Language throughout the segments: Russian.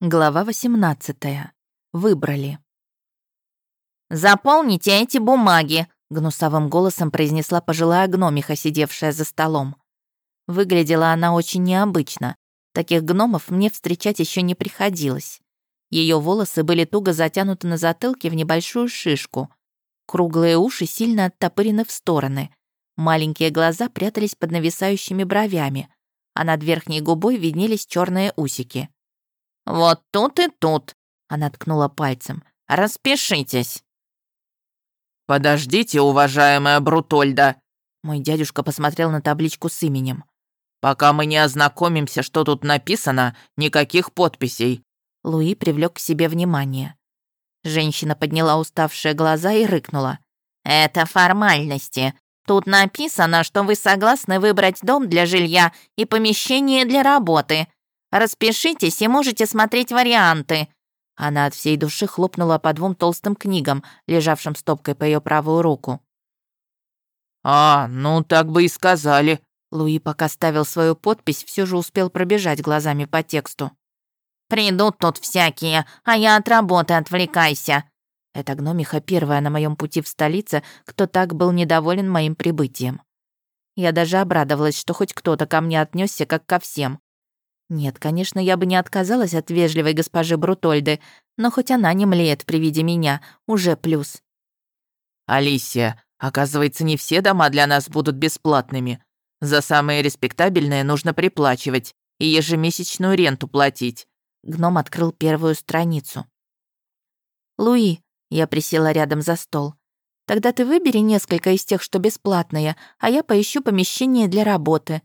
Глава 18. Выбрали. «Заполните эти бумаги», — гнусавым голосом произнесла пожилая гномиха, сидевшая за столом. Выглядела она очень необычно. Таких гномов мне встречать еще не приходилось. Ее волосы были туго затянуты на затылке в небольшую шишку. Круглые уши сильно оттопырены в стороны. Маленькие глаза прятались под нависающими бровями, а над верхней губой виднелись черные усики. «Вот тут и тут», — она ткнула пальцем. «Распишитесь». «Подождите, уважаемая Брутольда!» Мой дядюшка посмотрел на табличку с именем. «Пока мы не ознакомимся, что тут написано, никаких подписей». Луи привлек к себе внимание. Женщина подняла уставшие глаза и рыкнула. «Это формальности. Тут написано, что вы согласны выбрать дом для жилья и помещение для работы. Распишитесь и можете смотреть варианты». Она от всей души хлопнула по двум толстым книгам, лежавшим стопкой по ее правую руку. «А, ну так бы и сказали». Луи, пока ставил свою подпись, все же успел пробежать глазами по тексту. «Придут тут всякие, а я от работы отвлекайся». Эта гномиха первая на моем пути в столице, кто так был недоволен моим прибытием. Я даже обрадовалась, что хоть кто-то ко мне отнесся как ко всем. Нет, конечно, я бы не отказалась от вежливой госпожи Брутольды, но хоть она не млеет при виде меня, уже плюс. «Алисия, оказывается, не все дома для нас будут бесплатными. За самые респектабельные нужно приплачивать и ежемесячную ренту платить». Гном открыл первую страницу. «Луи», — я присела рядом за стол, «тогда ты выбери несколько из тех, что бесплатные, а я поищу помещение для работы».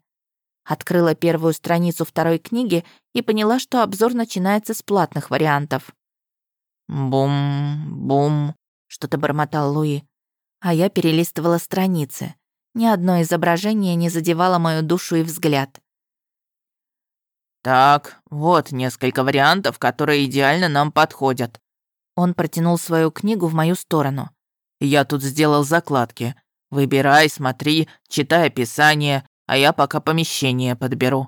Открыла первую страницу второй книги и поняла, что обзор начинается с платных вариантов. «Бум-бум», — что-то бормотал Луи. А я перелистывала страницы. Ни одно изображение не задевало мою душу и взгляд. «Так, вот несколько вариантов, которые идеально нам подходят». Он протянул свою книгу в мою сторону. «Я тут сделал закладки. Выбирай, смотри, читай описание, а я пока помещение подберу».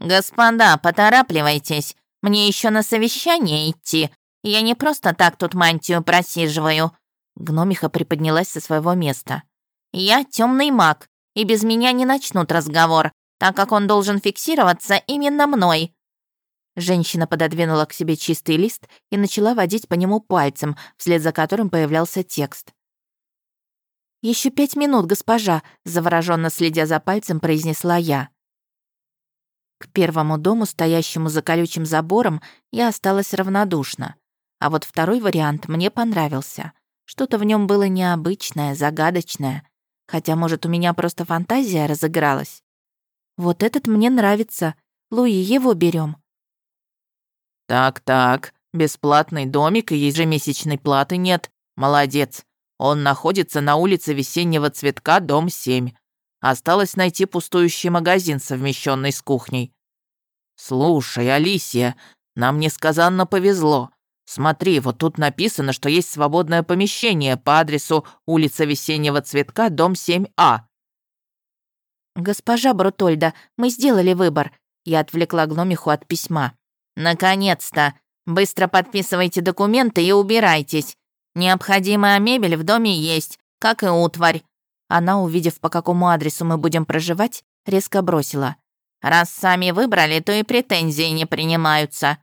«Господа, поторапливайтесь. Мне еще на совещание идти. Я не просто так тут мантию просиживаю». Гномиха приподнялась со своего места. «Я темный маг, и без меня не начнут разговор, так как он должен фиксироваться именно мной». Женщина пододвинула к себе чистый лист и начала водить по нему пальцем, вслед за которым появлялся текст. Еще пять минут, госпожа», — завороженно следя за пальцем, произнесла я. К первому дому, стоящему за колючим забором, я осталась равнодушна. А вот второй вариант мне понравился. Что-то в нем было необычное, загадочное. Хотя, может, у меня просто фантазия разыгралась. Вот этот мне нравится. Луи, его берем. «Так-так, бесплатный домик и ежемесячной платы нет. Молодец. Он находится на улице Весеннего Цветка, дом 7. Осталось найти пустующий магазин, совмещенный с кухней. Слушай, Алисия, нам несказанно повезло. Смотри, вот тут написано, что есть свободное помещение по адресу улица Весеннего Цветка, дом 7А. «Госпожа Брутольда, мы сделали выбор». Я отвлекла гномиху от письма. «Наконец-то! Быстро подписывайте документы и убирайтесь. Необходимая мебель в доме есть, как и утварь». Она, увидев, по какому адресу мы будем проживать, резко бросила. «Раз сами выбрали, то и претензии не принимаются».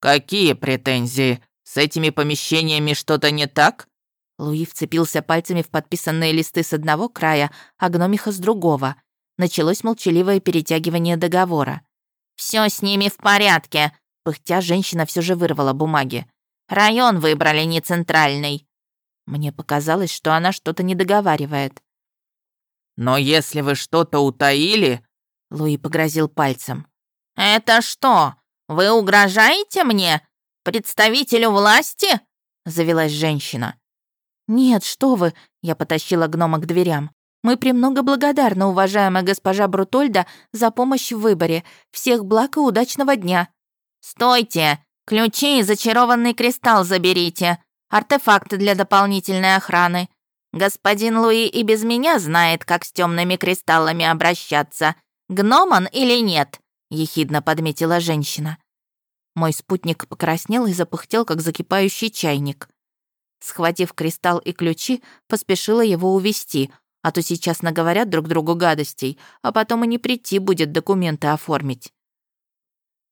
«Какие претензии? С этими помещениями что-то не так?» Луи вцепился пальцами в подписанные листы с одного края, а гномиха с другого. Началось молчаливое перетягивание договора. Все с ними в порядке», — пыхтя женщина все же вырвала бумаги. Район выбрали не центральный». Мне показалось, что она что-то не договаривает. «Но если вы что-то утаили...» Луи погрозил пальцем. «Это что? Вы угрожаете мне? Представителю власти?» Завелась женщина. «Нет, что вы!» Я потащила гнома к дверям. «Мы премного благодарны, уважаемая госпожа Брутольда, за помощь в выборе. Всех благ и удачного дня!» «Стойте! Ключи и зачарованный кристалл заберите. Артефакты для дополнительной охраны. Господин Луи и без меня знает, как с темными кристаллами обращаться. Гном он или нет?» — ехидно подметила женщина. Мой спутник покраснел и запыхтел, как закипающий чайник. Схватив кристалл и ключи, поспешила его увести, а то сейчас наговорят друг другу гадостей, а потом и не прийти будет документы оформить.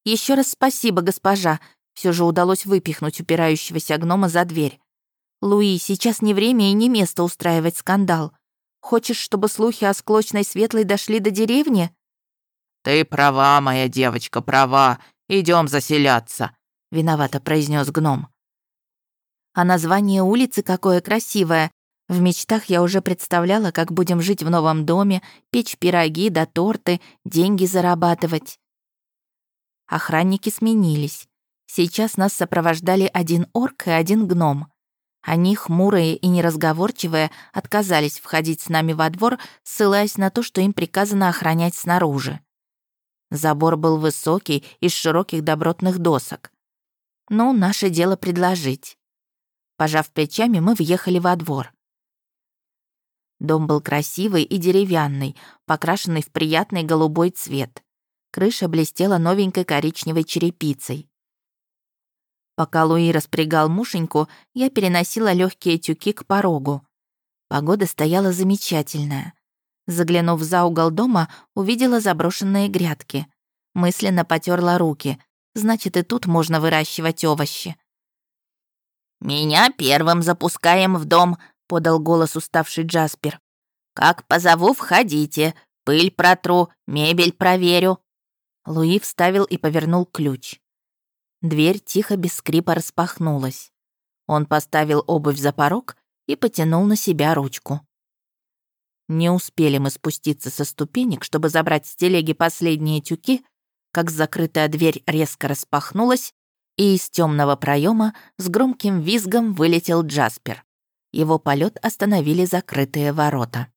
Еще раз спасибо, госпожа. Все же удалось выпихнуть упирающегося гнома за дверь. Луи, сейчас не время и не место устраивать скандал. Хочешь, чтобы слухи о склочной светлой дошли до деревни? Ты права, моя девочка, права. Идем заселяться, виновато произнес гном. А название улицы какое красивое. В мечтах я уже представляла, как будем жить в новом доме, печь пироги да торты, деньги зарабатывать. Охранники сменились. Сейчас нас сопровождали один орк и один гном. Они, хмурые и неразговорчивые, отказались входить с нами во двор, ссылаясь на то, что им приказано охранять снаружи. Забор был высокий, из широких добротных досок. Ну, наше дело предложить. Пожав плечами, мы въехали во двор. Дом был красивый и деревянный, покрашенный в приятный голубой цвет. Крыша блестела новенькой коричневой черепицей. Пока Луи распрягал мушеньку, я переносила легкие тюки к порогу. Погода стояла замечательная. Заглянув за угол дома, увидела заброшенные грядки. Мысленно потерла руки. Значит, и тут можно выращивать овощи. «Меня первым запускаем в дом», — подал голос уставший Джаспер. «Как позову, входите. Пыль протру, мебель проверю». Луи вставил и повернул ключ. Дверь тихо без скрипа распахнулась. Он поставил обувь за порог и потянул на себя ручку. Не успели мы спуститься со ступенек, чтобы забрать с телеги последние тюки, как закрытая дверь резко распахнулась, и из темного проема с громким визгом вылетел Джаспер. Его полет остановили закрытые ворота.